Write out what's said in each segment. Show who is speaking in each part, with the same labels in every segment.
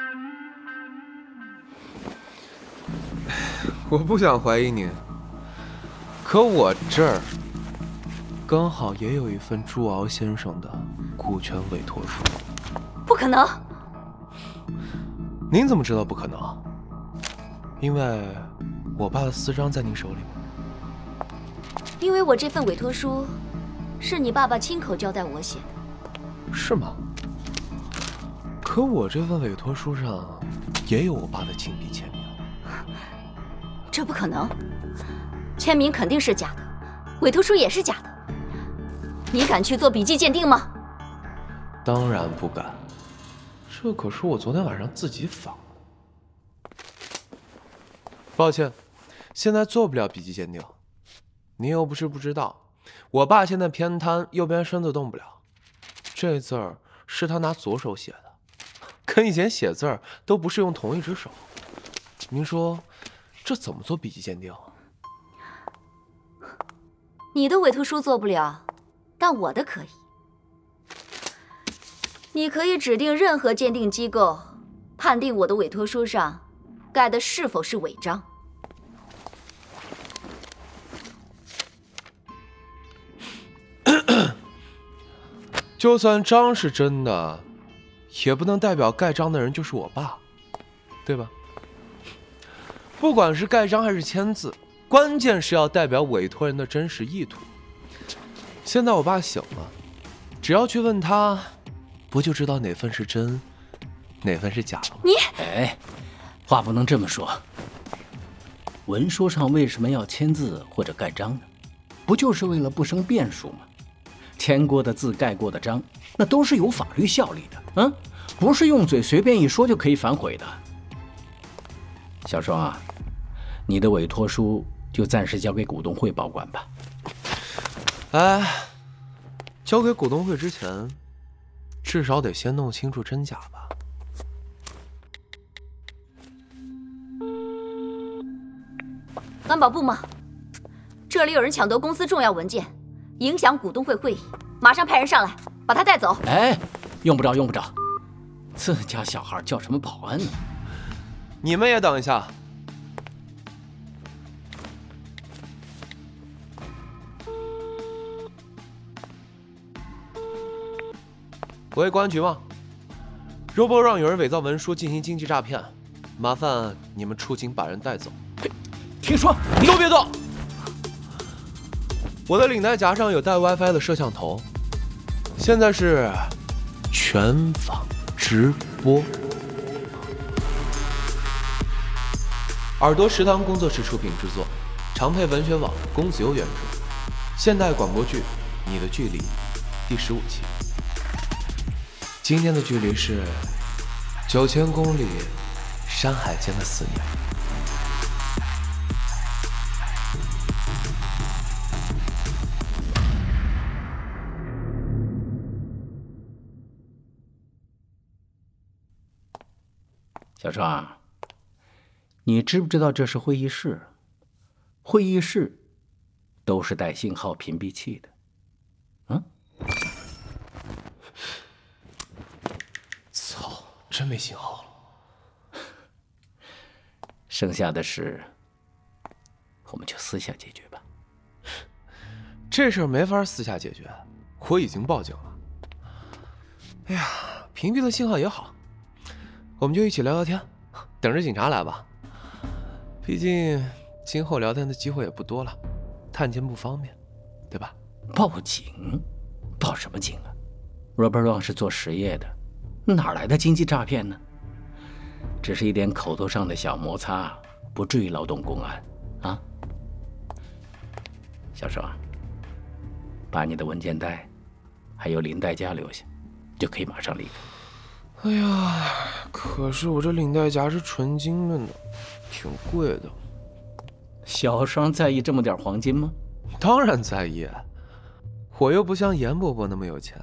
Speaker 1: 我不想怀疑你，可我这儿刚好也有一份朱敖先生的股权委托书。
Speaker 2: 不可能！
Speaker 1: 您怎么知道不可能？因为我爸的私章在您手里吗？
Speaker 2: 因为我这份委托书是你爸爸亲口交代我写的。
Speaker 1: 是吗？可我这份委托书上也有我爸的亲笔签名。
Speaker 2: 这不可能，签名肯定是假的，委托书也是假的。你敢去做笔迹鉴定吗？
Speaker 1: 当然不敢，这可是我昨天晚上自己仿的。抱歉，现在做不了笔迹鉴定。你又不是不知道，我爸现在偏瘫，右边身子动不了。这字儿是他拿左手写的，跟以前写字儿都不是用同一只手。您说？这怎么做笔迹鉴定？
Speaker 2: 你的委托书做不了，但我的可以。你可以指定任何鉴定机构，判定我的委托书上盖的是否是伪章。
Speaker 1: 就算章是真的，也不能代表盖章的人就是我爸，对吧？不管是盖章还是签字，关键是要代表委托人的真实意图。现在我爸醒了，只要去问他，不就知道哪份是真，哪份是假了吗？
Speaker 2: 你
Speaker 3: 哎，话不能这么说。文书上为什么要签字或者盖章呢？不就是为了不生变数吗？签过的字、盖过的章，那都是有法律效力的，嗯，不是用嘴随便一说就可以反悔的。小双啊。你的委托书就暂时交给股东会保管吧。
Speaker 1: 哎，交给股东会之前，至少得先弄清楚真假吧。
Speaker 2: 安保部吗？这里有人抢夺公司重要文件，影响股东会会议，马上派人上来把他带走。
Speaker 3: 哎，用不着，用不着。自家小孩叫什么保安呢？
Speaker 1: 你们也等一下。喂，公安局吗？肉波让有人伪造文书进行经济诈骗，麻烦你们出警把人带走。
Speaker 3: 听说你，
Speaker 1: 都别动！我的领带夹上有带 WiFi 的摄像头，现在是全网直播。耳朵食堂工作室出品制作，长配文学网公子优原著，现代广播剧《你的距离》第十五期。今天的距离是九千公里，山海间的思念。
Speaker 3: 小双，你知不知道这是会议室？会议室都是带信号屏蔽器的。嗯。
Speaker 1: 操真没信号了，
Speaker 3: 剩下的事我们就私下解决吧。
Speaker 1: 这事儿没法私下解决，我已经报警了。哎呀，屏蔽了信号也好，我们就一起聊聊天，等着警察来吧。毕竟今后聊天的机会也不多了，探监不方便，对吧？
Speaker 3: 报警？报什么警啊？Robert Long 是做实业的。哪来的经济诈骗呢？只是一点口头上的小摩擦，不至于劳动公安啊。小双，把你的文件袋还有领带夹留下，就可以马上离开。
Speaker 1: 哎呀，可是我这领带夹是纯金的呢，挺贵的。
Speaker 3: 小双在意这么点黄金吗？
Speaker 1: 当然在意，我又不像严伯伯那么有钱。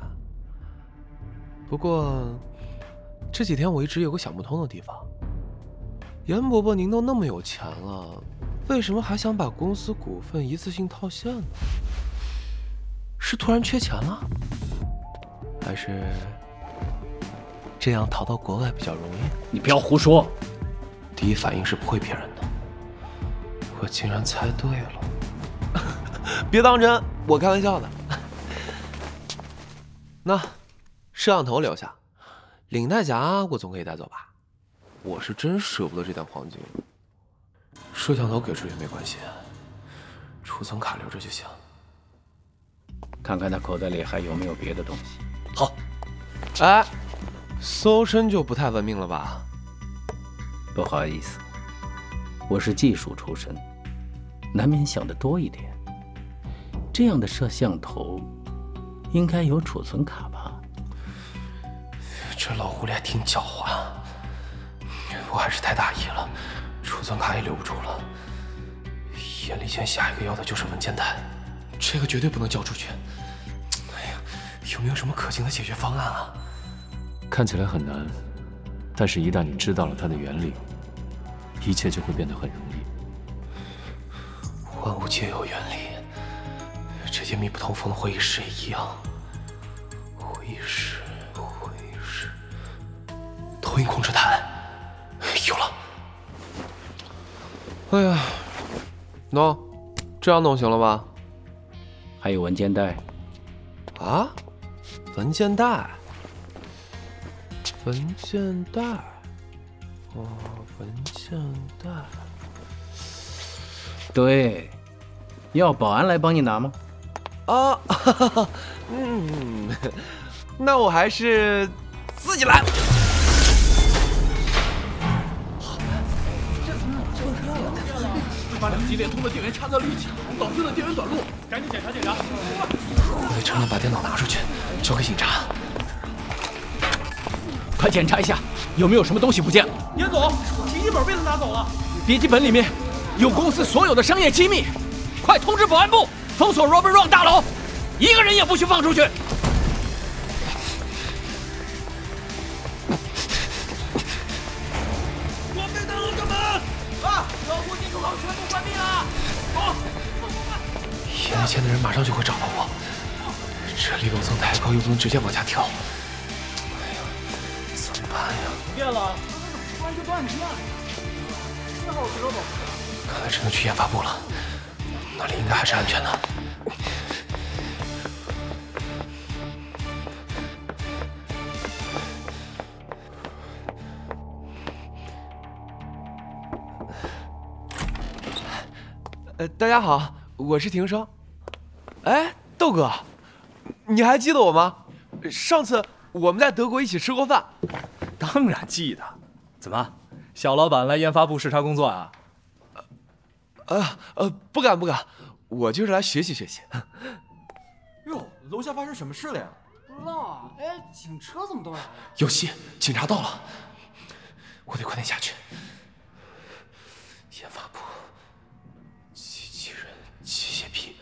Speaker 1: 不过，这几天我一直有个想不通的地方。严伯伯，您都那么有钱了，为什么还想把公司股份一次性套现呢？是突然缺钱了，还是这样逃到国外比较容易。
Speaker 3: 你不要胡说。
Speaker 1: 第一反应是不会骗人的。我竟然猜对了。别当真，我开玩笑的。那摄像头留下，领带夹我总可以带走吧？我是真舍不得这袋黄金。摄像头给出也没关系，储存卡留着就行。
Speaker 3: 看看他口袋里还有没有别的东西。
Speaker 1: 好。哎，搜身就不太文明了吧？
Speaker 3: 不好意思，我是技术出身，难免想的多一点。这样的摄像头，应该有储存卡吧？
Speaker 1: 这老狐狸还挺狡猾，我还是太大意了，储存卡也留不住了。眼里先下一个要的就是文件袋，这个绝对不能交出去。哎呀，有没有什么可行的解决方案啊？
Speaker 4: 看起来很难，但是，一旦你知道了它的原理，一切就会变得很容易。
Speaker 1: 万物皆有原理，这些密不通风的会议室也一样。会议室，会议室，投影控制台，有了。哎呀，喏，这样弄行了吧？
Speaker 3: 还有文件袋。
Speaker 1: 啊，文件袋。文件袋，哦，文件袋，
Speaker 3: 对，要保安来帮你拿吗？
Speaker 1: 啊，嗯，那我还是自己来。
Speaker 5: 把两级连通的电源插在了一起，导致了电源短路，赶紧检查检查。
Speaker 1: 我得趁乱把电脑拿出去，交给警察。
Speaker 3: 快检查一下，有没有什么东西不见了？
Speaker 5: 严总，笔记本被他拿走了。
Speaker 3: 笔记本里面有公司所有的商业机密，快通知保安部封锁 Robert Run 大楼，一个人也不许放出去。
Speaker 5: 我被大楼正门啊！保护进出口全部关闭了。走，
Speaker 1: 眼里前的人马上就会找到我，这里楼层太高，又不能直接往下跳。
Speaker 5: 变了，突然就断电。了？四号接不到。
Speaker 1: 看来只能去研发部了，那里应该还是安全的。呃，大家好，我是庭生。哎，豆哥，你还记得我吗？上次我们在德国一起吃过饭。
Speaker 5: 当然记得，怎么，小老板来研发部视察工作啊？
Speaker 1: 呃呃，不敢不敢，我就是来学习学习。
Speaker 6: 哟，楼下发生什么事了呀？
Speaker 7: 不知道啊。哎，警车怎么都来了？
Speaker 1: 有戏，警察到了，我得快点下去。研发部，机器人，机械臂。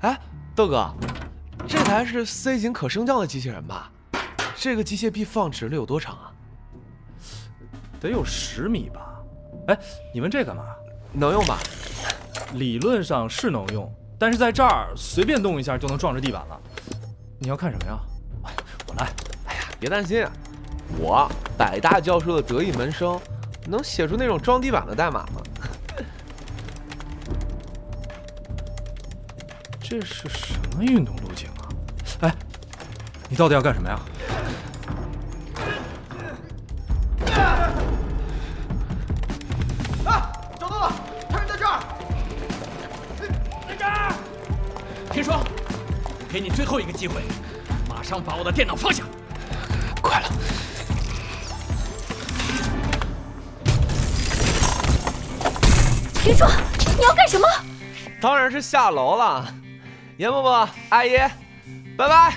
Speaker 1: 哎，豆哥，这台是 C 型可升降的机器人吧？这个机械臂放直了有多长啊？
Speaker 5: 得有十米吧。哎，你问这干嘛？
Speaker 1: 能用吧？
Speaker 5: 理论上是能用，但是在这儿随便动一下就能撞着地板了。你要看什么呀？我来。
Speaker 1: 哎呀，别担心，我百大教授的得意门生，能写出那种撞地板的代码吗？
Speaker 5: 这是什么运动路径啊？哎，你到底要干什么呀？
Speaker 3: 后一个机会，马上把我的电脑放下！
Speaker 1: 快了！
Speaker 2: 林叔，你要干什么？
Speaker 1: 当然是下楼了。严伯伯、阿姨，拜拜！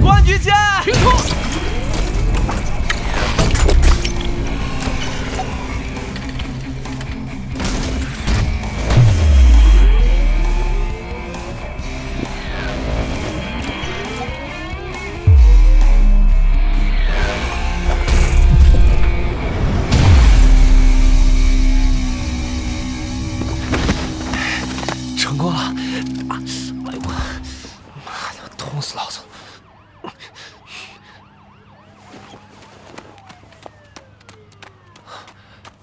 Speaker 1: 公安局见！
Speaker 3: 停车！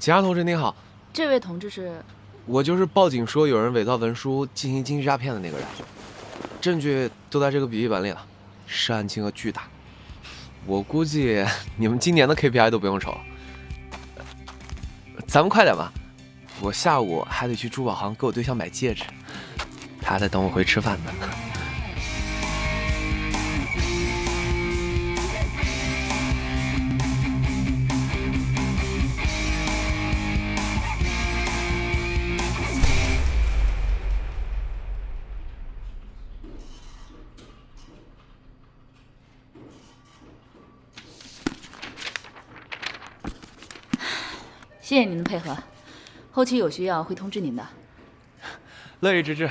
Speaker 1: 警察同志您好，
Speaker 8: 这位同志是？
Speaker 1: 我就是报警说有人伪造文书进行经济诈骗的那个人，证据都在这个笔记本里了，涉案金额巨大，我估计你们今年的 KPI 都不用愁了。咱们快点吧，我下午还得去珠宝行给我对象买戒指，他还在等我回吃饭呢。
Speaker 8: 谢谢您的配合，后期有需要会通知您的。
Speaker 1: 乐意之至。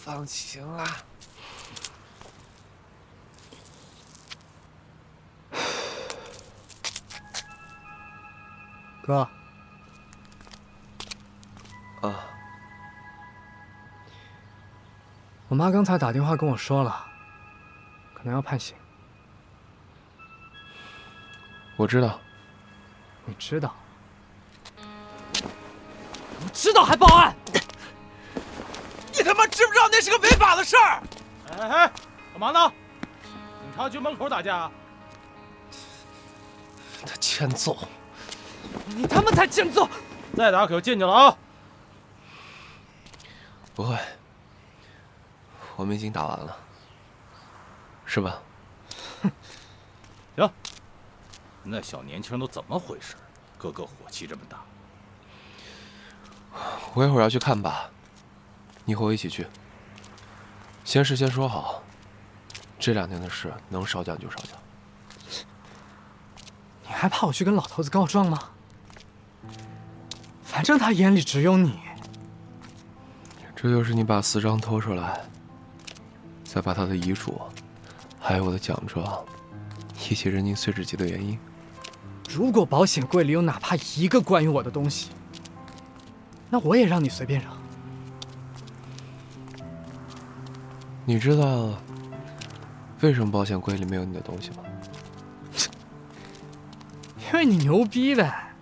Speaker 1: 放晴了。
Speaker 7: 哥。妈刚才打电话跟我说了，可能要判刑。
Speaker 1: 我知道。
Speaker 7: 你知道？你知道还报案？
Speaker 1: 你他妈知不知道那是个违法的事儿？
Speaker 5: 哎哎，干嘛呢？警察局门口打架？
Speaker 1: 他欠揍！
Speaker 7: 你他妈才欠揍！
Speaker 5: 再打可就进去了啊！
Speaker 1: 不会，我们已经打完了，是吧？
Speaker 5: 哼，行。那小年轻都怎么回事？个个火气这么大。
Speaker 1: 我一会儿要去看爸，你和我一起去。先事先说好，这两天的事能少讲就少讲。
Speaker 7: 你还怕我去跟老头子告状吗？反正他眼里只有你。
Speaker 1: 这就是你把私章偷出来，再把他的遗嘱，还有我的奖状，一起扔进碎纸机的原因。
Speaker 7: 如果保险柜里有哪怕一个关于我的东西，那我也让你随便扔。
Speaker 1: 你知道为什么保险柜里没有你的东西吗？
Speaker 7: 因为你牛逼呗！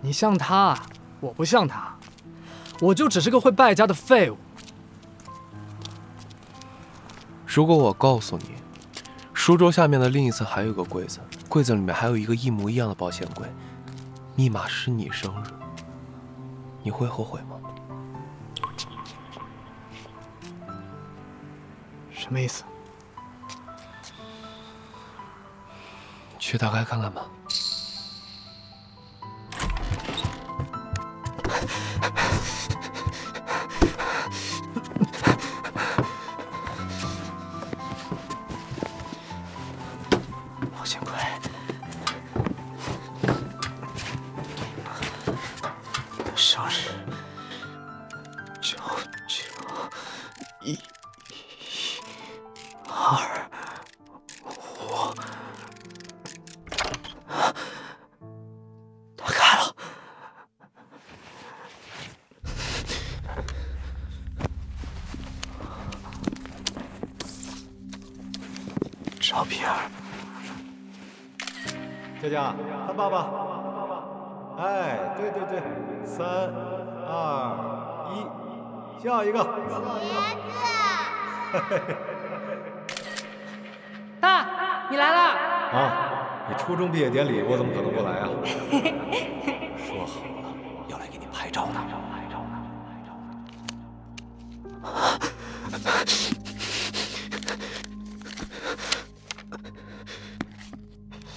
Speaker 7: 你像他，我不像他，我就只是个会败家的废物。
Speaker 1: 如果我告诉你，书桌下面的另一侧还有个柜子。柜子里面还有一个一模一样的保险柜，密码是你生日，你会后悔吗？
Speaker 7: 什么意思？
Speaker 1: 去打开看看吧。
Speaker 9: 茄
Speaker 10: 子。
Speaker 9: 爸，你来了。
Speaker 10: 啊，你初中毕业典礼，我怎么可能不来啊？说好了要来给你拍照的。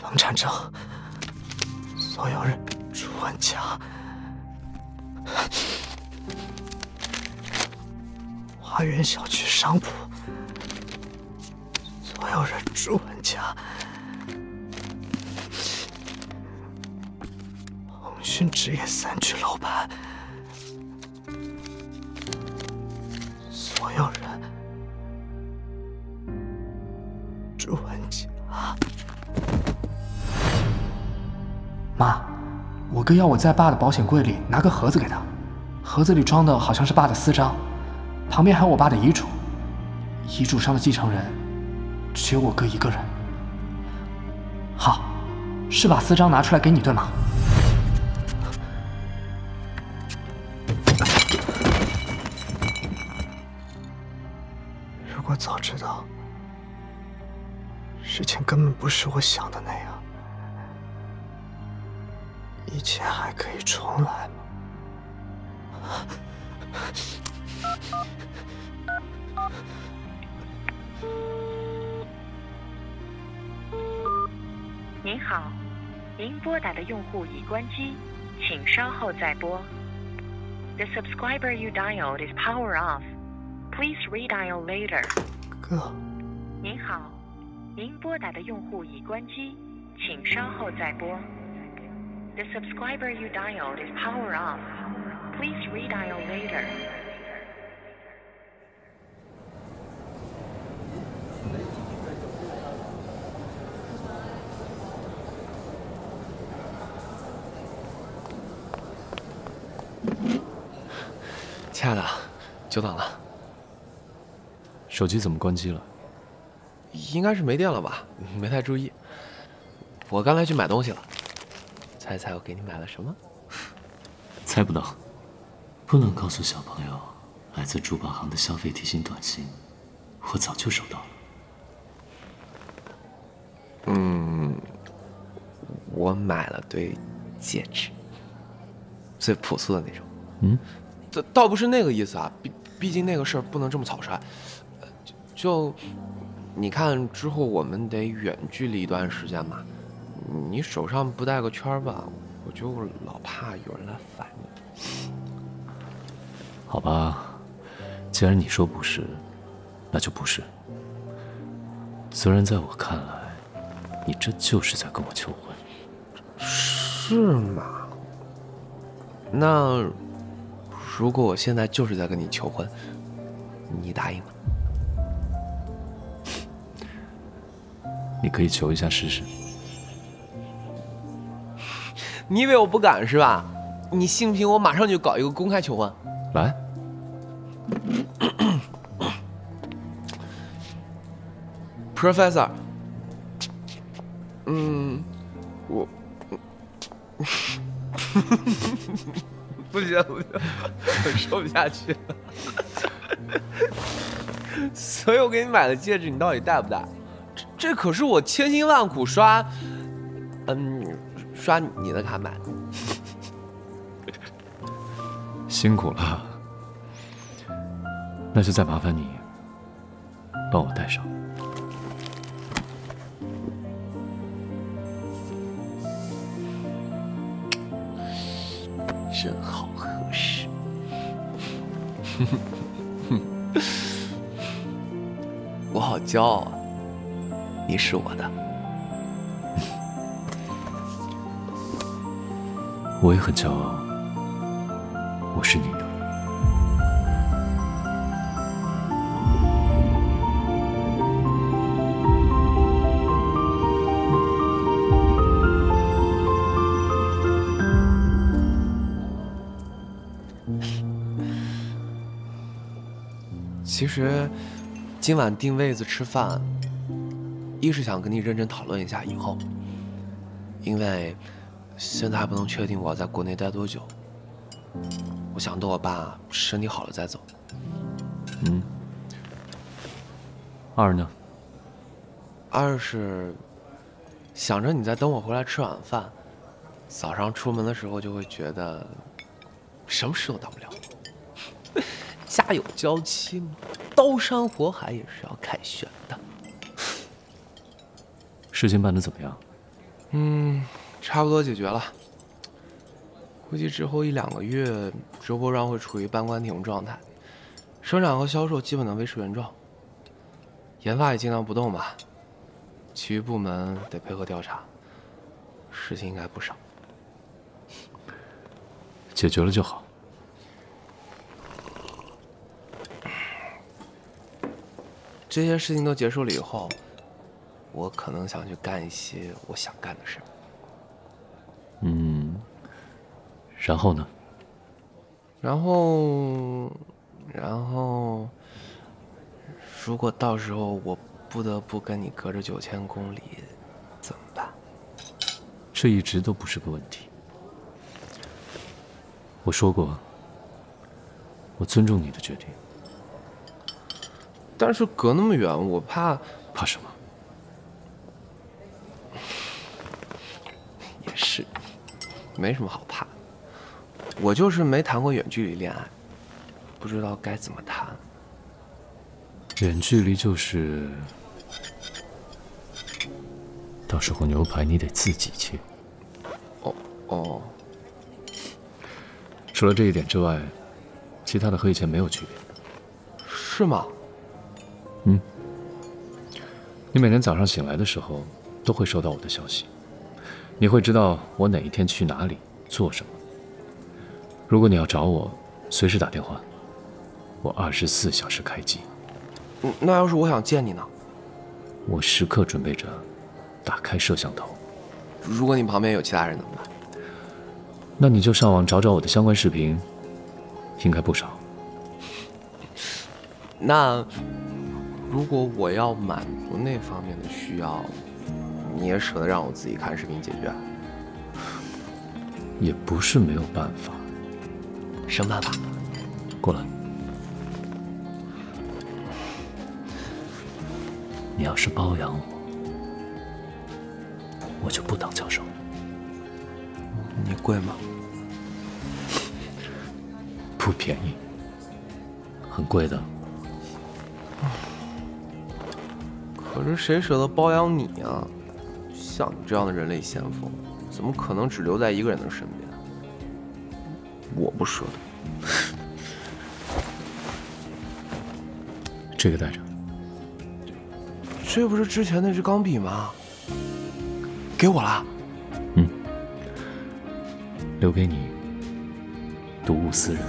Speaker 7: 房产证，所有人朱文强，花园小区商铺，所有人朱文强，鸿勋职业三居楼盘，所有人朱文强。妈，我哥要我在爸的保险柜里拿个盒子给他，盒子里装的好像是爸的私章，旁边还有我爸的遗嘱。遗嘱上的继承人只有我哥一个人。好，是把私章拿出来给你，对吗？如果早知道，事情根本不是我想的那样，一切还可以重来
Speaker 11: 好，您拨打的用户已关机，请稍后再拨。The subscriber you dialed is power off. Please redial later.
Speaker 7: 哥，
Speaker 11: 您好，您拨打的用户已关机，请稍后再拨。The subscriber you dialed is power off. Please redial later.
Speaker 1: 亲爱的，久等了。
Speaker 4: 手机怎么关机了？
Speaker 1: 应该是没电了吧？没太注意。我刚才去买东西了，猜猜我给你买了什么？
Speaker 4: 猜不到，不能告诉小朋友来自珠宝行的消费提醒短信，我早就收到了。
Speaker 1: 嗯，我买了对戒指，最朴素的那种。
Speaker 4: 嗯，
Speaker 1: 倒倒不是那个意思啊，毕毕竟那个事儿不能这么草率。呃就就你看之后我们得远距离一段时间嘛，你手上不带个圈吧，我就老怕有人来烦你。
Speaker 4: 好吧，既然你说不是，那就不是。虽然在我看来，你这就是在跟我求婚。
Speaker 1: 是吗？那如果我现在就是在跟你求婚，你答应吗？
Speaker 4: 你可以求一下试试。
Speaker 1: 你以为我不敢是吧？你信不信我马上就搞一个公开求婚？
Speaker 4: 来，
Speaker 1: Professor，嗯，我不行不行，我说不下去了。所以我给你买的戒指，你到底戴不戴？这这可是我千辛万苦刷，嗯，刷你的卡买的。
Speaker 4: 辛苦了，那就再麻烦你帮我戴上。
Speaker 1: 哼哼哼我好骄傲啊！你是我的，
Speaker 4: 我也很骄傲，我是你的。
Speaker 1: 其实今晚定位子吃饭，一是想跟你认真讨论一下以后，因为现在还不能确定我要在国内待多久。我想等我爸身体好了再走。
Speaker 4: 嗯。二呢？
Speaker 1: 二是想着你在等我回来吃晚饭，早上出门的时候就会觉得什么事都当不了。家有娇妻嘛，刀山火海也是要凯旋的。
Speaker 4: 事情办得怎么样？
Speaker 1: 嗯，差不多解决了。估计之后一两个月，直播上会处于半关停状态，生产和销售基本能维持原状。研发也尽量不动吧，其余部门得配合调查。事情应该不少。
Speaker 4: 解决了就好。
Speaker 1: 这些事情都结束了以后，我可能想去干一些我想干的事。
Speaker 4: 嗯，然后呢？
Speaker 1: 然后，然后，如果到时候我不得不跟你隔着九千公里，怎么办？
Speaker 4: 这一直都不是个问题。我说过，我尊重你的决定。
Speaker 1: 但是隔那么远，我怕
Speaker 4: 怕什么？
Speaker 1: 也是，没什么好怕。我就是没谈过远距离恋爱，不知道该怎么谈。
Speaker 4: 远距离就是，到时候牛排你得自己切。
Speaker 1: 哦哦，
Speaker 4: 除了这一点之外，其他的和以前没有区别。
Speaker 1: 是吗？
Speaker 4: 嗯，你每天早上醒来的时候，都会收到我的消息，你会知道我哪一天去哪里做什么。如果你要找我，随时打电话，我二十四小时开机。
Speaker 1: 嗯那要是我想见你呢？
Speaker 4: 我时刻准备着打开摄像头。
Speaker 1: 如果你旁边有其他人怎么办？
Speaker 4: 那你就上网找找我的相关视频，应该不少。
Speaker 1: 那如果我要满足那方面的需要，你也舍得让我自己看视频解决？
Speaker 4: 也不是没有办法。
Speaker 1: 什么办法？
Speaker 4: 过来。你要是包养我，我就不当教授。
Speaker 1: 你贵吗？
Speaker 4: 不便宜，很贵的。
Speaker 1: 可是谁舍得包养你啊？像你这样的人类先锋，怎么可能只留在一个人的身边？我不舍得。
Speaker 4: 这个带着。
Speaker 1: 这不是之前那支钢笔吗？给我了。
Speaker 4: 嗯，留给你，睹物思人。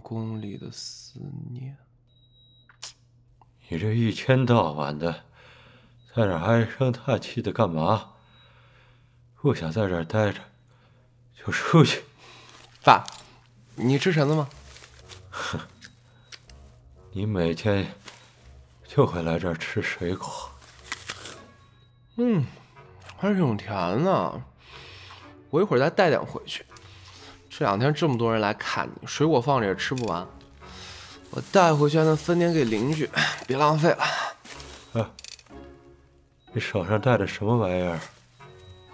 Speaker 1: 千公里的思念。
Speaker 10: 你这一天到晚的，在这唉声叹气的干嘛？不想在这儿待着，就出去。
Speaker 1: 爸，你吃橙子吗？
Speaker 10: 哼，你每天就会来这儿吃水果。
Speaker 1: 嗯，还挺甜的。我一会儿再带点回去。这两天这么多人来看你，水果放着也吃不完。我带回去还能分点给邻居，别浪费了。
Speaker 10: 啊，你手上戴的什么玩意儿？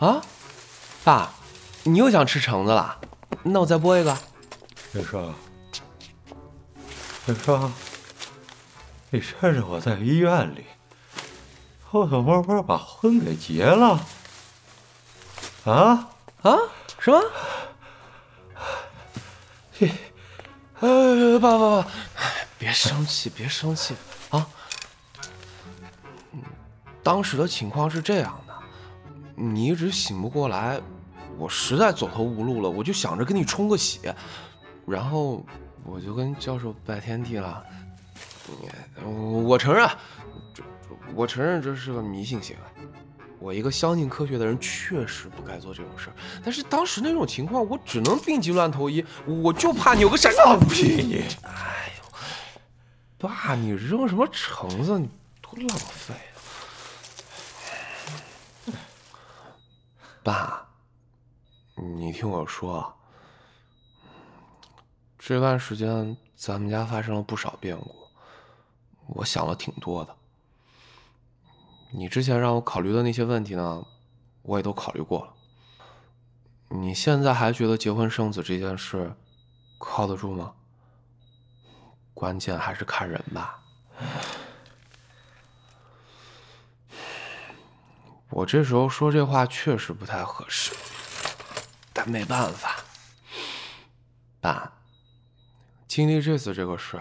Speaker 1: 啊，爸，你又想吃橙子了？那我再剥一个。
Speaker 10: 月霜，月霜，你趁着我在医院里，偷偷摸摸把婚给结了？啊
Speaker 1: 啊？什么？嘿，呃，爸爸爸，别生气，别生气啊！当时的情况是这样的，你一直醒不过来，我实在走投无路了，我就想着给你冲个喜，然后我就跟教授拜天地了。我承认，这我承认这是个迷信行为。我一个相信科学的人，确实不该做这种事儿。但是当时那种情况，我只能病急乱投医，我就怕你有个闪
Speaker 10: 放屁你！
Speaker 1: 哎呦，爸，你扔什么橙子？你多浪费啊！爸，你听我说，这段时间咱们家发生了不少变故，我想了挺多的。你之前让我考虑的那些问题呢，我也都考虑过了。你现在还觉得结婚生子这件事靠得住吗？关键还是看人吧。我这时候说这话确实不太合适，但没办法。爸，经历这次这个事，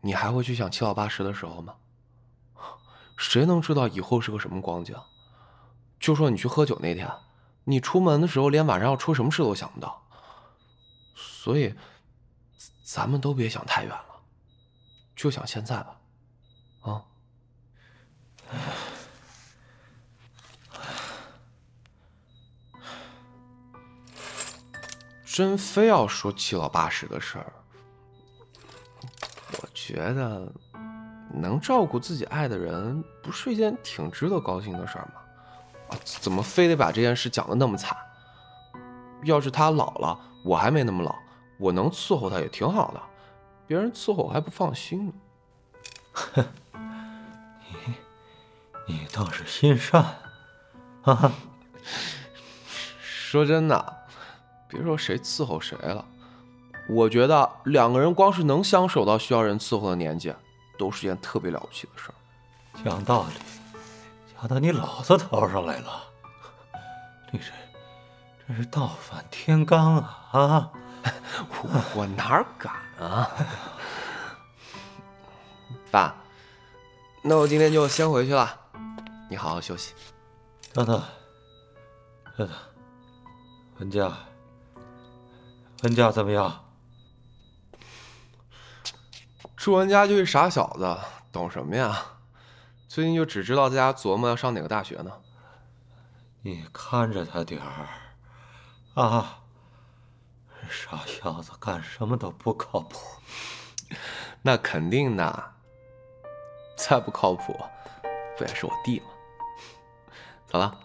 Speaker 1: 你还会去想七老八十的时候吗？谁能知道以后是个什么光景？就说你去喝酒那天，你出门的时候连晚上要出什么事都想不到。所以，咱们都别想太远了，就想现在吧，啊。真非要说七老八十的事儿，我觉得能照顾自己爱的人，不是一件挺值得高兴的事儿吗？怎么非得把这件事讲的那么惨？要是他老了，我还没那么老，我能伺候他也挺好的，别人伺候我还不放心呢。
Speaker 10: 哼，你你倒是心善哈啊！
Speaker 1: 说真的。别说谁伺候谁了，我觉得两个人光是能相守到需要人伺候的年纪，都是件特别了不起的事儿。
Speaker 10: 讲道理，讲到你老子头上来了，你这这是倒反天罡啊！啊，
Speaker 1: 我我哪敢啊！爸，那我今天就先回去了，你好好休息。
Speaker 10: 等等，等等，文佳。文家怎么样？
Speaker 1: 朱文家就一傻小子，懂什么呀？最近就只知道在家琢磨要上哪个大学呢。
Speaker 10: 你看着他点儿啊！傻小子，干什么都不靠谱。
Speaker 1: 那肯定的，再不靠谱，不也是我弟吗？走了。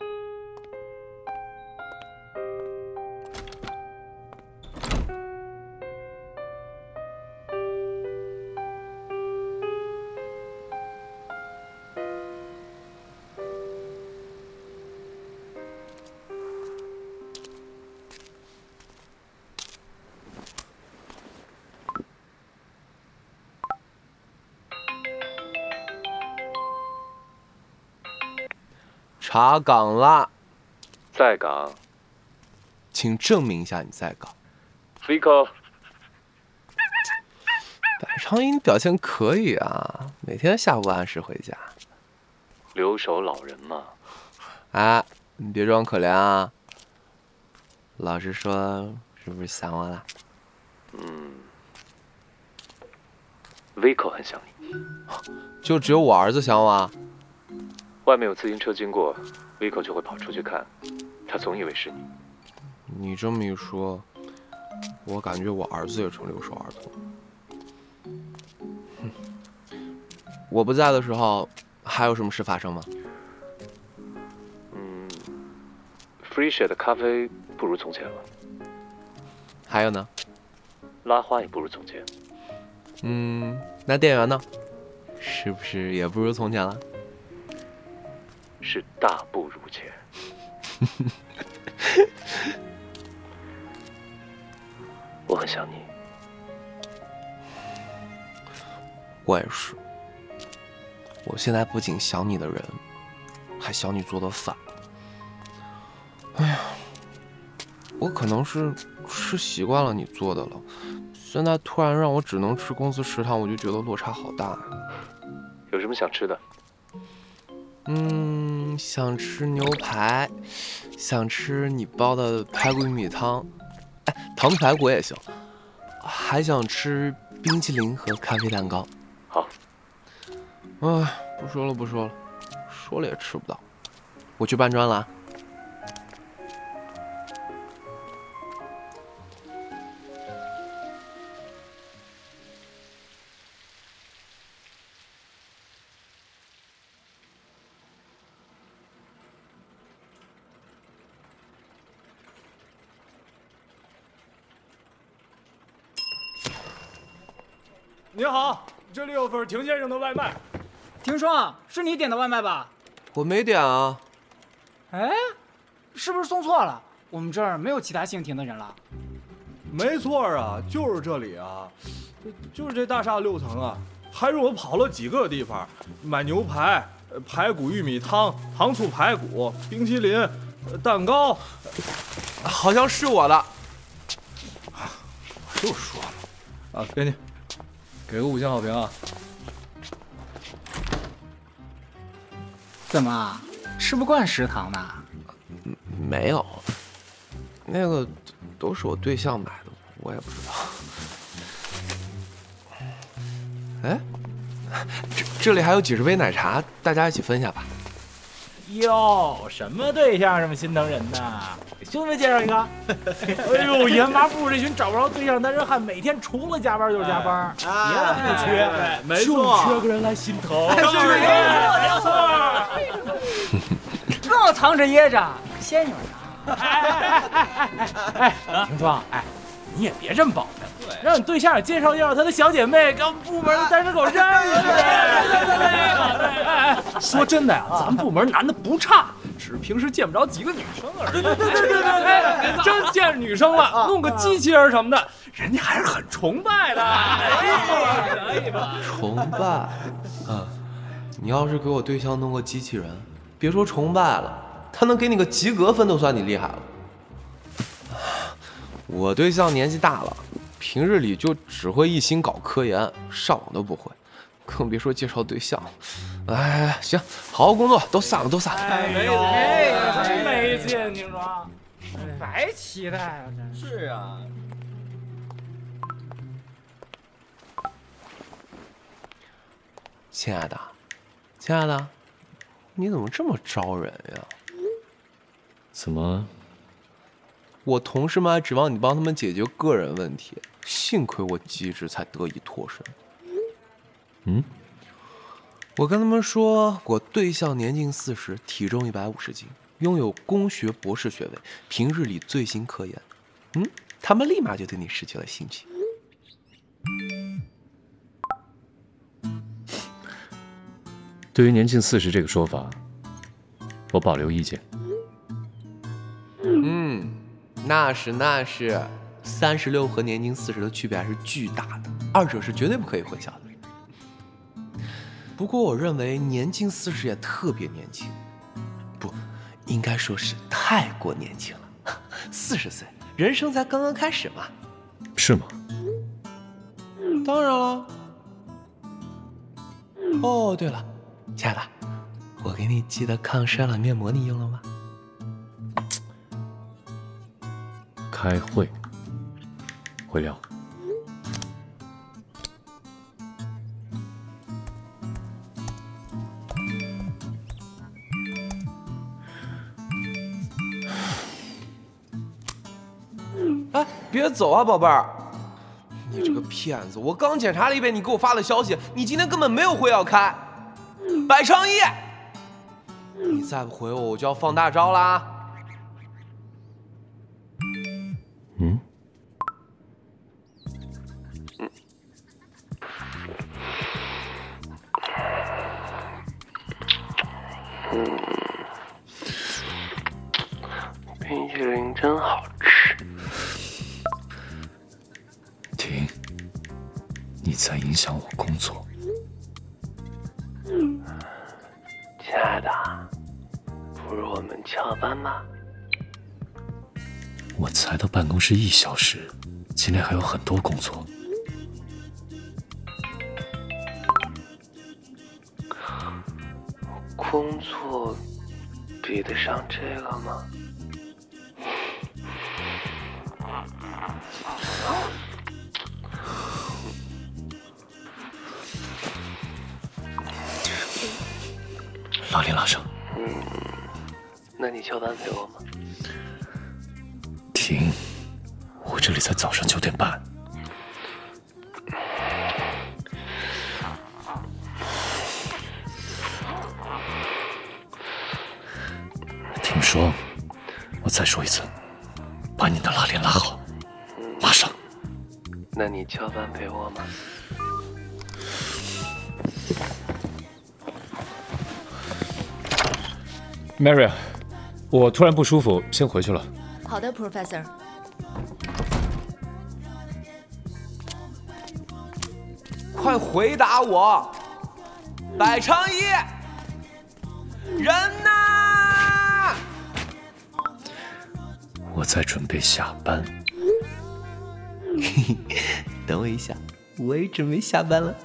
Speaker 1: 查岗啦，
Speaker 4: 在岗，
Speaker 1: 请证明一下你在岗。
Speaker 4: Vico，
Speaker 1: 白长英表现可以啊，每天下午按时回家。
Speaker 4: 留守老人嘛。
Speaker 1: 哎，你别装可怜啊。老实说，是不是想我了？
Speaker 4: 嗯，Vico 很想你。
Speaker 1: 就只有我儿子想我啊？
Speaker 4: 外面有自行车经过，Vico 就会跑出去看，他总以为是你。
Speaker 1: 你这么一说，我感觉我儿子也成留守儿童。我不在的时候，还有什么事发生吗？
Speaker 4: 嗯，Freesia 的咖啡不如从前了。
Speaker 1: 还有呢？
Speaker 4: 拉花也不如从前。
Speaker 1: 嗯，那店员呢？是不是也不如从前了？
Speaker 4: 是大不如前。我很想你。
Speaker 1: 我也是。我现在不仅想你的人，还想你做的饭。哎呀，我可能是吃习惯了你做的了，现在突然让我只能吃公司食堂，我就觉得落差好大呀。
Speaker 4: 有什么想吃的？
Speaker 1: 嗯，想吃牛排，想吃你包的排骨玉米汤，哎，糖醋排骨也行，还想吃冰淇淋和咖啡蛋糕。
Speaker 4: 好。
Speaker 1: 哎，不说了，不说了，说了也吃不到。我去搬砖了。
Speaker 5: 你这里有份庭先生的外卖。
Speaker 9: 庭霜，是你点的外卖吧？
Speaker 1: 我没点啊。
Speaker 9: 哎，是不是送错了？我们这儿没有其他姓庭的人了。
Speaker 5: 没错啊，就是这里啊，就就是这大厦六层啊，还是我跑了几个地方，买牛排、呃排骨玉米汤、糖醋排骨、冰淇淋、呃蛋糕，
Speaker 1: 好像是我的。
Speaker 5: 我就说了，啊，给你，给个五星好评啊！
Speaker 9: 怎么吃不惯食堂呢？
Speaker 1: 没有，那个都是我对象买的，我也不知道。哎，这这里还有几十杯奶茶，大家一起分一下吧。
Speaker 12: 哟，什么对象这么心疼人呢？给兄弟们介绍一个。哎呦，研发部这群找不着对象的男人汉，每天除了加班就是加班，别的不缺，
Speaker 5: 没
Speaker 12: 就缺个人来心疼。
Speaker 9: 没错，这么藏着掖着，先有啥？
Speaker 12: 哎，平川，哎，你也别这么保证，让你对象也介绍介绍他的小姐妹，给我们部门的单身狗认识。
Speaker 5: 说真的呀，咱们部门男的不差，只是平时见不着几个女生而已。对对对对对对，真见着女生了，弄个机器人什么的，人家还是很崇拜的。可以吧？
Speaker 1: 崇拜，嗯，你要是给我对象弄个机器人，别说崇拜了，他能给你个及格分都算你厉害了。我对象年纪大了，平日里就只会一心搞科研，上网都不会，更别说介绍对象了。哎，行，好好工作，都散了，都散了。
Speaker 12: 哎呦，哎，真没劲，你说。
Speaker 9: 白期待了，真
Speaker 6: 是啊。
Speaker 1: 亲爱的，亲爱的，你怎么这么招人呀？
Speaker 4: 怎么？
Speaker 1: 我同事们还指望你帮他们解决个人问题，幸亏我机智才得以脱身。
Speaker 4: 嗯，
Speaker 1: 我跟他们说，我对象年近四十，体重一百五十斤，拥有工学博士学位，平日里最新科研。嗯，他们立马就对你失去了兴趣。
Speaker 4: 对于年近四十这个说法，我保留意见。
Speaker 1: 那是那是，三十六和年近四十的区别还是巨大的，二者是绝对不可以混淆的。不过我认为年近四十也特别年轻，不，应该说是太过年轻了。四十岁，人生才刚刚开始嘛。
Speaker 4: 是吗？
Speaker 1: 当然了。哦，对了，亲爱的，我给你寄的抗衰老面膜你用了吗？
Speaker 4: 开会，会聊。
Speaker 1: 哎，别走啊，宝贝儿！你这个骗子！我刚检查了一遍你给我发的消息，你今天根本没有会要开。百昌义，你再不回我，我就要放大招啦！冰淇淋真好吃。
Speaker 4: 停！你在影响我工作。
Speaker 1: 亲爱的，不如我们翘班吧。
Speaker 4: 我才到办公室一小时，今天还有很多工作。
Speaker 1: 工作比得上这个吗？
Speaker 4: 拉链拉上。
Speaker 1: 嗯，那你翘班陪我吗？
Speaker 4: 停！我这里才早上九点半。听说，我再说一次，把你的拉链拉好，马上。
Speaker 1: 那你翘班陪我吗？
Speaker 4: Maria，我突然不舒服，先回去了。
Speaker 8: 好的，Professor。
Speaker 1: 快回答我，百昌一，人呢？
Speaker 4: 我在准备下班。
Speaker 1: 嘿嘿，等我一下，我也准备下班了。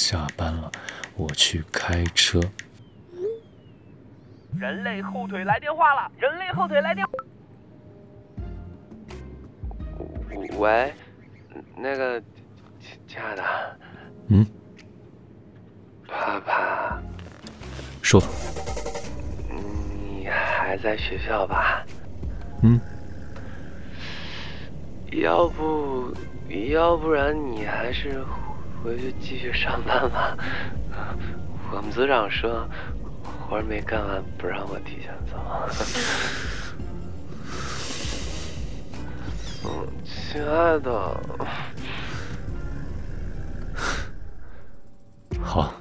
Speaker 4: 下班了，我去开车。
Speaker 13: 人类后腿来电话了！人类后腿来电。
Speaker 1: 喂，那个，亲爱的，
Speaker 4: 嗯，
Speaker 1: 爸爸，
Speaker 4: 说，
Speaker 1: 你还在学校吧？
Speaker 4: 嗯，
Speaker 1: 要不，要不然你还是回去继续上班吧。我们组长说，活儿没干完不让我提前走。嗯，亲爱的。
Speaker 4: 好。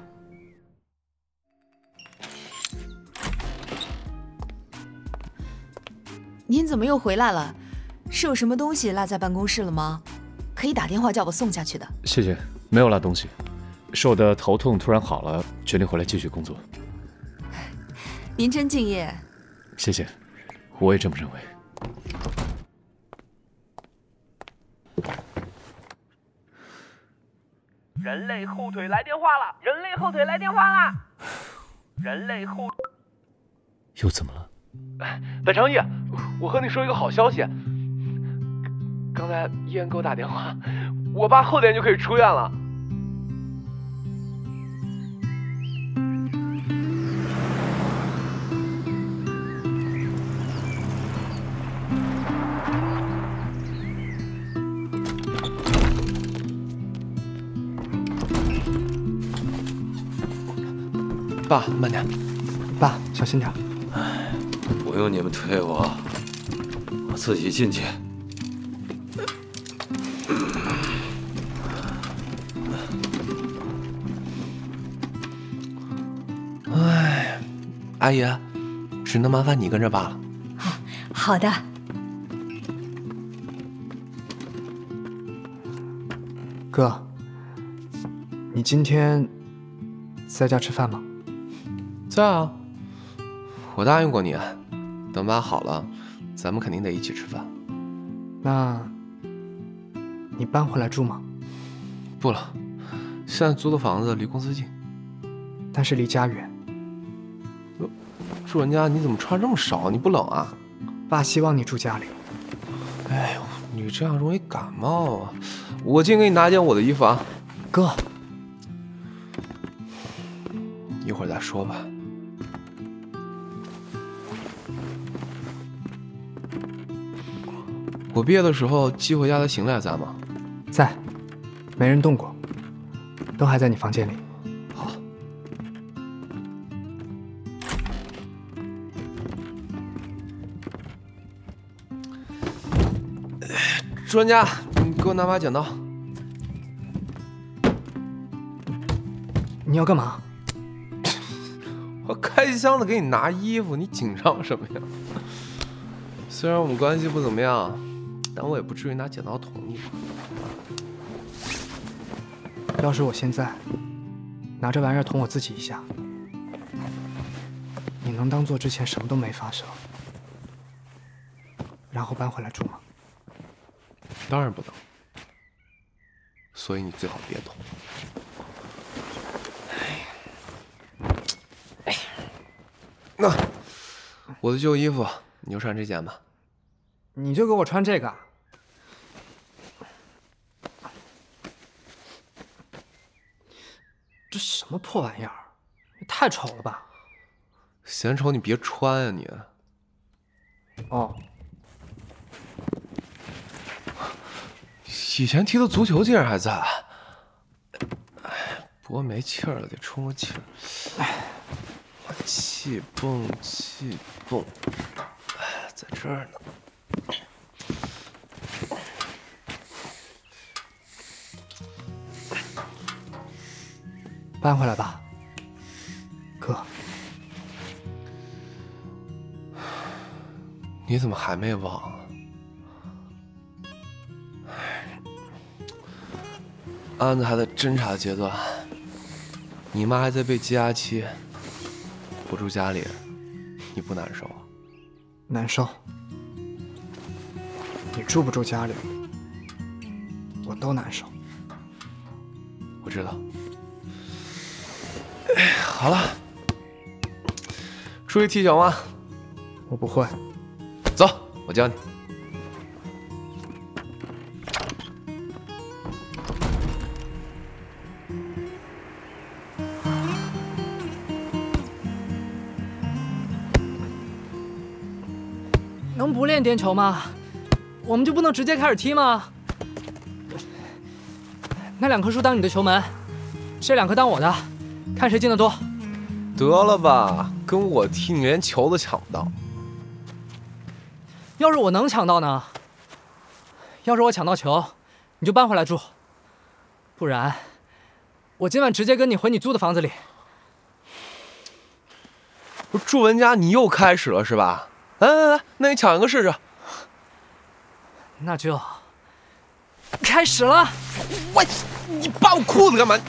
Speaker 14: 您怎么又回来了？是有什么东西落在办公室了吗？可以打电话叫我送下去的。
Speaker 4: 谢谢，没有落东西，是我的头痛突然好了，决定回来继续工作。
Speaker 14: 您真敬业。
Speaker 4: 谢谢，我也这么认为。
Speaker 13: 人类后腿来电话了！人类后腿来电话了！人类后
Speaker 4: 又怎么了？
Speaker 1: 本长义，我和你说一个好消息。刚才医院给我打电话，我爸后天就可以出院了。爸，慢点。
Speaker 7: 爸，小心点。
Speaker 10: 不用你们推我，我自己进去。
Speaker 1: 阿姨，只能麻烦你跟着爸了。
Speaker 14: 好的。
Speaker 7: 哥，你今天在家吃饭吗？
Speaker 1: 在啊，我答应过你，等爸好了，咱们肯定得一起吃饭。
Speaker 7: 那，你搬回来住吗？
Speaker 1: 不了，现在租的房子离公司近，
Speaker 7: 但是离家远。
Speaker 1: 住人家你怎么穿这么少？你不冷啊？
Speaker 7: 爸希望你住家里。
Speaker 1: 哎呦，你这样容易感冒啊！我进给你拿件我的衣服啊，
Speaker 7: 哥。
Speaker 1: 一会儿再说吧。我毕业的时候寄回家的行李还在吗？
Speaker 7: 在，没人动过，都还在你房间里。
Speaker 1: 专家，你给我拿把剪刀。
Speaker 7: 你要干嘛？
Speaker 1: 我开箱子给你拿衣服，你紧张什么呀？虽然我们关系不怎么样，但我也不至于拿剪刀捅你吧。
Speaker 7: 要是我现在拿这玩意儿捅我自己一下，你能当做之前什么都没发生，然后搬回来住吗？
Speaker 1: 当然不能。所以你最好别捅。哎呀，那我的旧衣服，你就穿这件吧。
Speaker 7: 你就给我穿这个。这什么破玩意儿？太丑了吧！
Speaker 1: 嫌丑你别穿呀你。
Speaker 7: 哦。
Speaker 1: 以前踢的足球竟然还在，哎，不过没气儿了，得充个气儿。哎，气泵，气泵，哎，在这儿呢。
Speaker 7: 搬回来吧。哥，
Speaker 1: 你怎么还没忘案子还在侦查阶段，你妈还在被羁押期。不住家里，你不难受啊？
Speaker 7: 难受。你住不住家里，我都难受。
Speaker 1: 我知道。哎，好了，出去踢球吗？
Speaker 7: 我不会。
Speaker 1: 走，我教你。
Speaker 9: 能不练颠球吗？我们就不能直接开始踢吗？那两棵树当你的球门，这两棵当我的，看谁进的多。
Speaker 1: 得了吧，跟我踢你连球都抢不到。
Speaker 9: 要是我能抢到呢？要是我抢到球，你就搬回来住。不然，我今晚直接跟你回你租的房子里。
Speaker 1: 不是住文佳，你又开始了是吧？来来来，那你抢一个试试。
Speaker 9: 那就开始了。
Speaker 1: 我，你扒我裤子干嘛？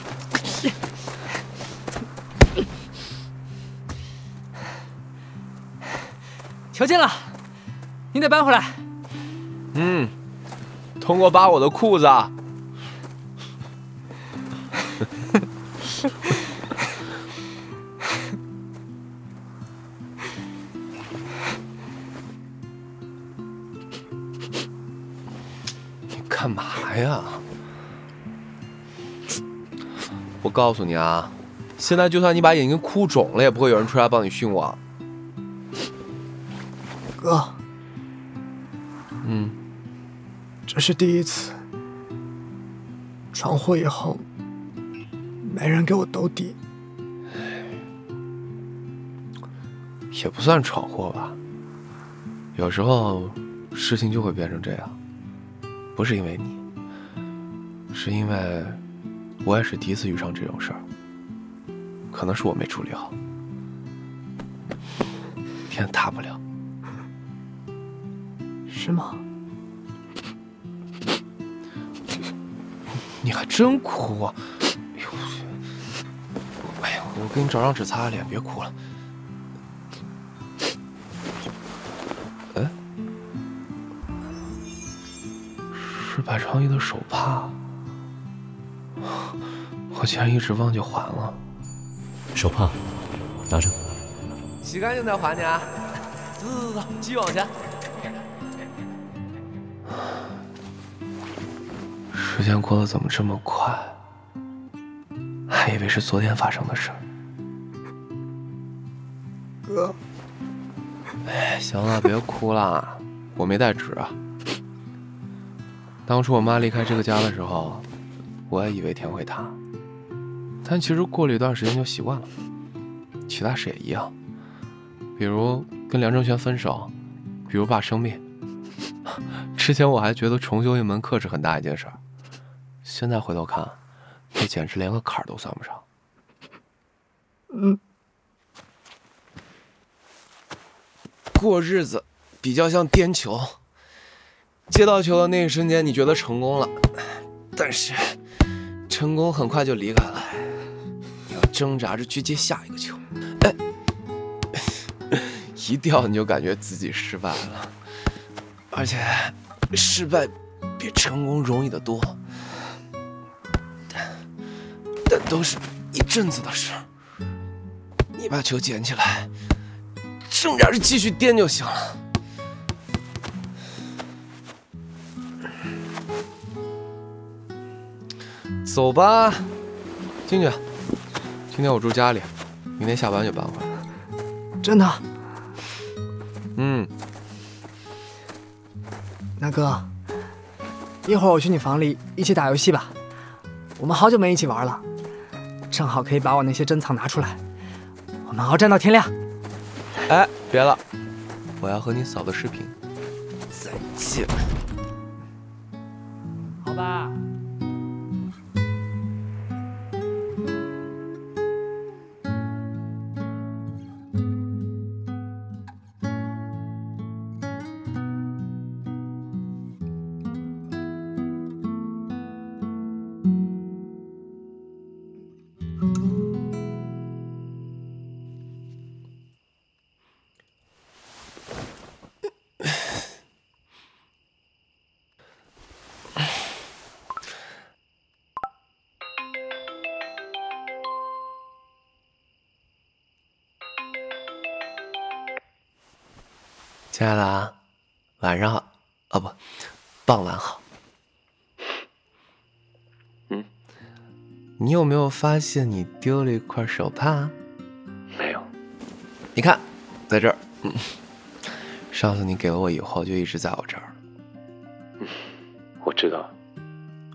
Speaker 9: 球进了，你得搬回来。
Speaker 1: 嗯，通过扒我的裤子。嘛呀？我告诉你啊，现在就算你把眼睛哭肿了，也不会有人出来帮你训我。
Speaker 7: 哥，
Speaker 1: 嗯，
Speaker 7: 这是第一次，闯祸以后没人给我兜底，
Speaker 1: 也不算闯祸吧。有时候事情就会变成这样，不是因为你，是因为我也是第一次遇上这种事儿，可能是我没处理好，天大不了。
Speaker 7: 是吗？
Speaker 1: 你还真哭啊！哎呦，哎呀，我给你找张纸擦擦脸，别哭了。哎，是白长义的手帕，我竟然一直忘记还了。
Speaker 4: 手帕，拿着。
Speaker 1: 洗干净再还你啊！走走走走，继续往前。时间过得怎么这么快？还以为是昨天发生的事儿。
Speaker 7: 哥，
Speaker 1: 哎，行了，别哭了，我没带纸啊。当初我妈离开这个家的时候，我也以为天会塌，但其实过了一段时间就习惯了。其他事也一样，比如跟梁正轩分手，比如爸生病。之前我还觉得重修一门课是很大一件事。现在回头看，那简直连个坎儿都算不上。
Speaker 7: 嗯，
Speaker 1: 过日子比较像颠球，接到球的那一瞬间，你觉得成功了，但是成功很快就离开了，挣扎着去接下一个球，哎，一掉你就感觉自己失败了，而且失败比成功容易得多。但都是一阵子的事。你把球捡起来，挣扎着继续颠就行了。走吧，进去。今天我住家里，明天下班就搬回来。
Speaker 7: 真的？
Speaker 1: 嗯。
Speaker 7: 那哥，一会儿我去你房里一起打游戏吧。我们好久没一起玩了。正好可以把我那些珍藏拿出来，我们鏖战到天亮。
Speaker 1: 哎，别了，我要和你扫个视频。再见。亲爱的啊，晚上好，啊不，傍晚好。
Speaker 4: 嗯，
Speaker 1: 你有没有发现你丢了一块手帕？
Speaker 4: 没有。
Speaker 1: 你看，在这儿。嗯，上次你给了我以后，就一直在我这儿。
Speaker 4: 嗯，我知道。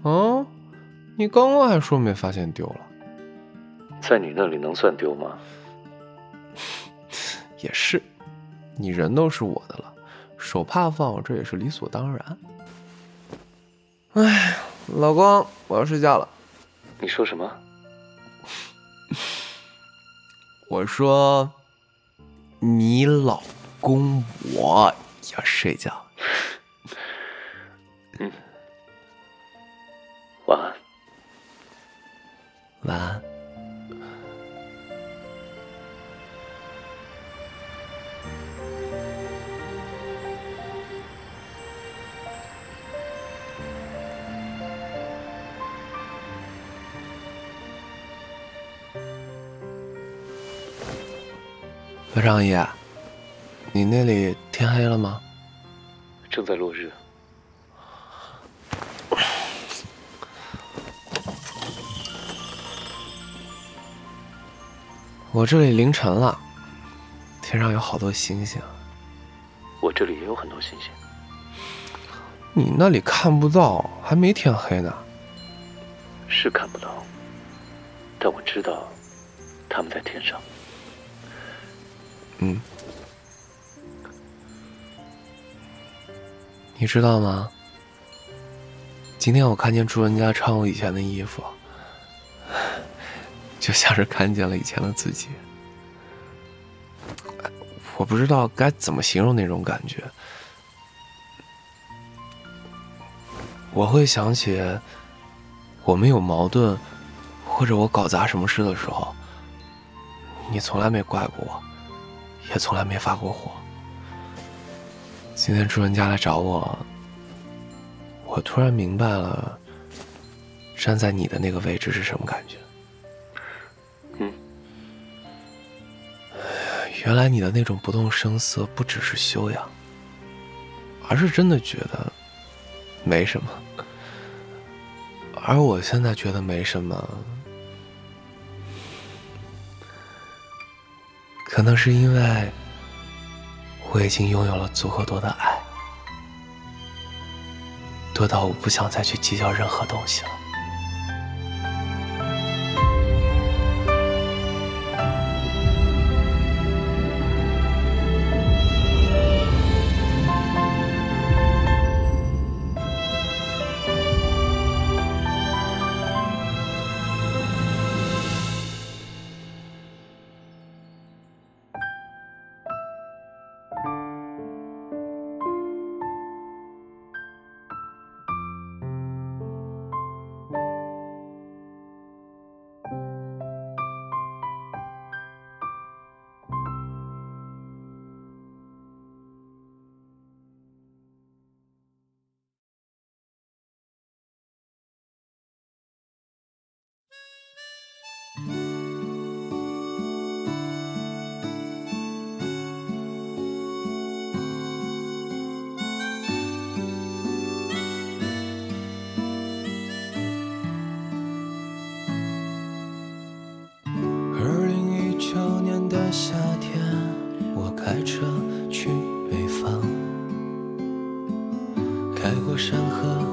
Speaker 1: 哦，你刚刚还说没发现丢了。
Speaker 4: 在你那里能算丢吗？
Speaker 1: 也是，你人都是我的了，手帕放我这也是理所当然。哎，老公，我要睡觉了。
Speaker 4: 你说什么？
Speaker 1: 我说，你老公我要睡觉。
Speaker 4: 嗯，晚安。
Speaker 1: 晚安。何长义，你那里天黑了吗？
Speaker 4: 正在落日。
Speaker 1: 我这里凌晨了，天上有好多星星。
Speaker 4: 我这里也有很多星星。
Speaker 1: 你那里看不到，还没天黑呢。
Speaker 4: 是看不到，但我知道，他们在天上。
Speaker 1: 嗯，你知道吗？今天我看见朱文佳穿我以前的衣服，就像是看见了以前的自己。我不知道该怎么形容那种感觉。我会想起，我们有矛盾，或者我搞砸什么事的时候，你从来没怪过我。也从来没发过火。今天主人家来找我，我突然明白了，站在你的那个位置是什么感觉。
Speaker 4: 嗯，
Speaker 1: 原来你的那种不动声色不只是修养，而是真的觉得没什么。而我现在觉得没什么。可能是因为我已经拥有了足够多的爱，多到我不想再去计较任何东西了。去北方，开过山河，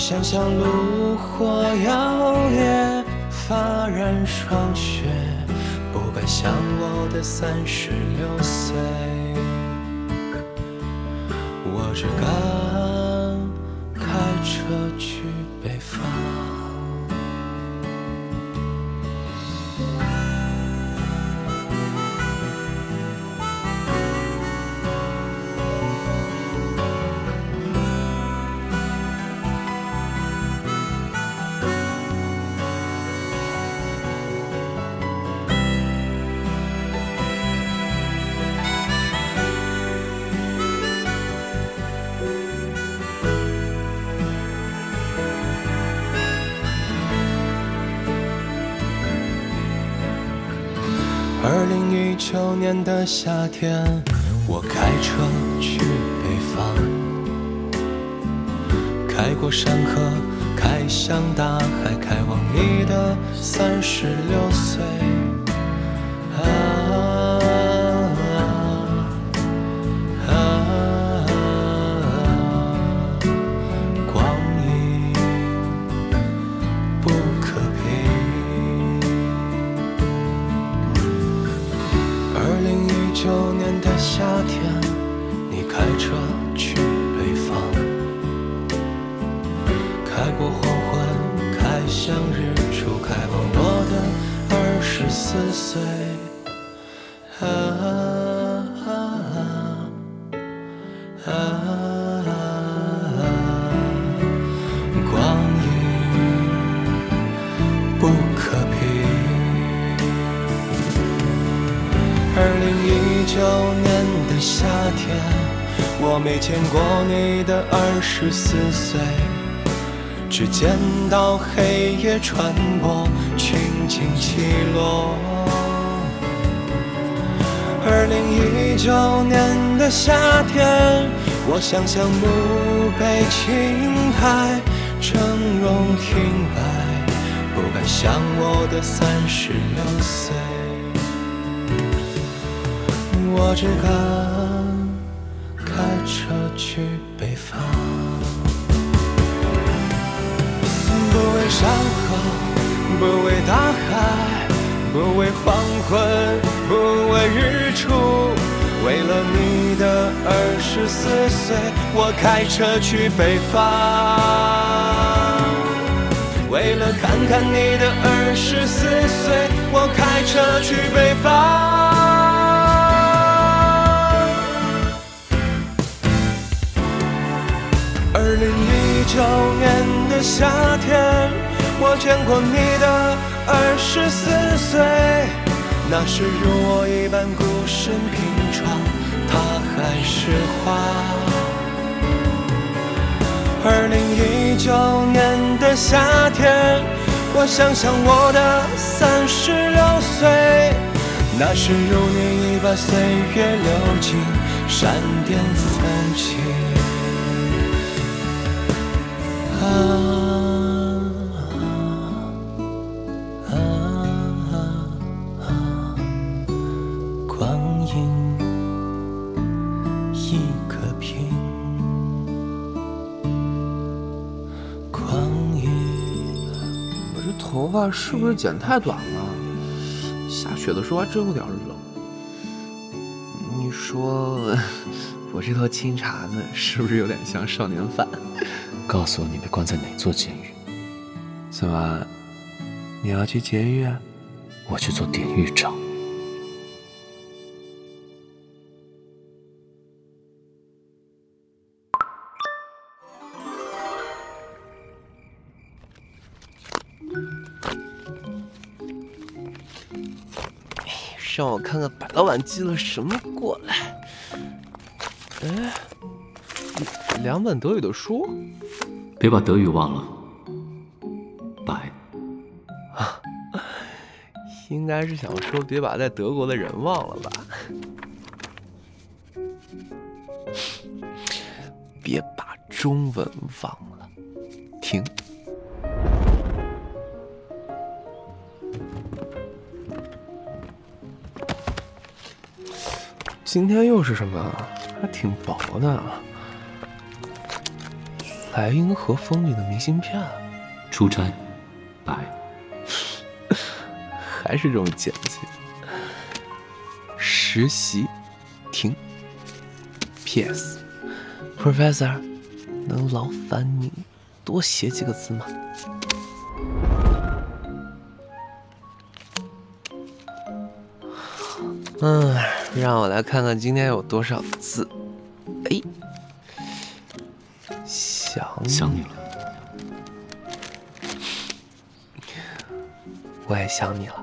Speaker 1: 想象炉火摇曳，发染霜雪，不敢想我的三十六岁。我只敢九年的夏天，我开车去北方，开过山河，开向大海，开往你的三十六岁。十四岁，只见到黑夜穿过群景起落。二零一九年的夏天，我想象墓碑青苔，峥嵘挺白，不敢想我的三十六岁。我只敢开车去北方，山河，不为大海，不为黄昏，不为日出，为了你的二十四岁，我开车去北方。为了看看你的二十四岁，我开车去北方。二零一九年的夏天，我见过你的二十四岁，那时如我一般孤身凭窗，他还是花。二零一九年的夏天，我想想我的三十六岁，那时如你一般岁月流尽，闪电风起。啊啊啊啊，光阴一个平。
Speaker 15: 我这头发是不是剪太短了？下雪的时候还真有点冷。你说我这头青茬子是不是有点像少年犯？
Speaker 4: 告诉我你被关在哪座监狱？
Speaker 15: 怎么，你要去劫狱？啊？
Speaker 4: 我去做典狱长。
Speaker 15: 让我看看白老板寄了什么过来。哎，两本德语的书。
Speaker 4: 别把德语忘了，白。
Speaker 15: 应该是想说别把在德国的人忘了吧？别把
Speaker 1: 中文忘了。停。今天又是什么？还挺薄的。莱茵河风景的明信片。
Speaker 3: 出差，白。
Speaker 1: 还是这种简洁。实习，停。P.S.，Professor，能劳烦你多写几个字吗？嗯，让我来看看今天有多少字。想
Speaker 3: 你了，
Speaker 1: 我也想你了。